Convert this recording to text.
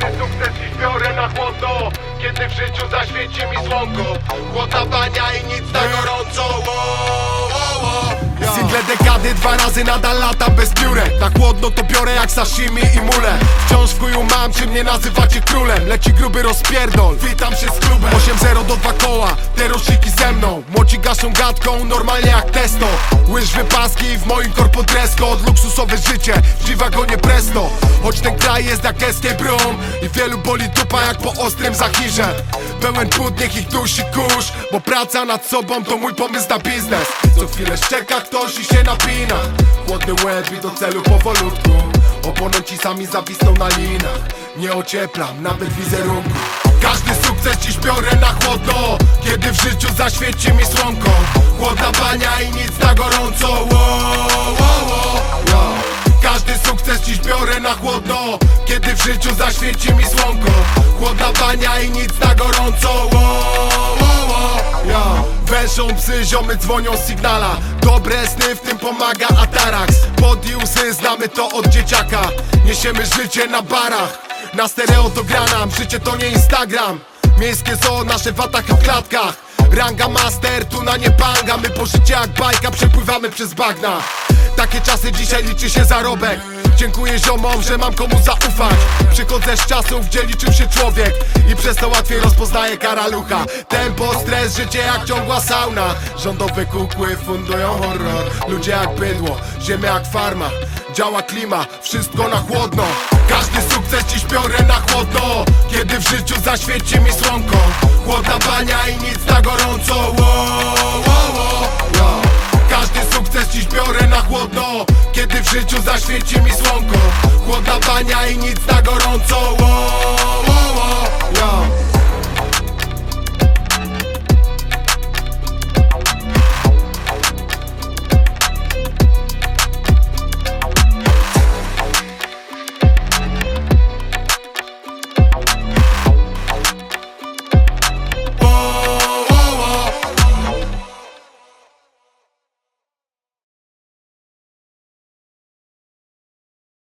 każdy sukces dziś biorę na chłodno Kiedy w życiu zaświeci mi słonko Chłodna bania i nic na gorąco. Yo. Single dekady, dwa razy nadal latam bez piórek Na chłodno to biorę jak sashimi i mule. Wciąż w chuju mam, czy mnie nazywacie królem. Leci gruby rozpierdol, witam się z klubem. 8-0 do dwa koła, te roczniki ze mną. Młodzi gaszą gadką, normalnie jak testo. Łyż wypaski w moim korpo dress code Luksusowe życie, w G-wagonie presto. Choć ten kraj jest jak escape room I wielu boli dupa jak po ostrym zachirze. Pełen płód, niech ich dusi kurz Bo praca nad sobą to mój pomysł na biznes. Co chwilę szczeka ktoś i się napina. Chłodny łeb i do celu powolutku. Oponenci sami zawisną na linach. Nie ocieplam nawet wizerunku. Każdy sukces dziś biorę na chłodno Kiedy w życiu zaświeci mi słonko. Chłodna bania i nic na gorąco. Wo, wo, wo, yo. Każdy sukces dziś biorę na chłodno Kiedy w życiu zaświeci mi słonko. Chłodna bania i nic na gorąco. Wo, wo, wo, yo. Węszą psy, ziomy dzwonią z signala Dobre sny, w tym pomaga Atarax. Pod i łzy, znamy to od dzieciaka. Niesiemy życie na barach. Na stereo to granam, życie to nie Instagram. Miejskie zoo, nasze w atach i w klatkach. Ranga master, tu na nie banga. My po życie jak bajka przepływamy przez bagna. Takie czasy dzisiaj liczy się zarobek Dziękuję ziomom, że mam komu zaufać. Przychodzę z czasów, gdzie liczył się człowiek I przez to łatwiej rozpoznaję karalucha Tempo, stres, życie jak ciągła sauna. Rządowe kukły fundują horror. Ludzie jak bydło, ziemia jak farma. Działa klima, wszystko na chłodno. Każdy sukces dziś biorę na chłodno. Kiedy w życiu zaświeci mi słonko. Chłodna bania i nic na gorąco Kiedy w życiu zaświeci mi słonko. Chłodna bania i nic na gorąco. Wo, wo,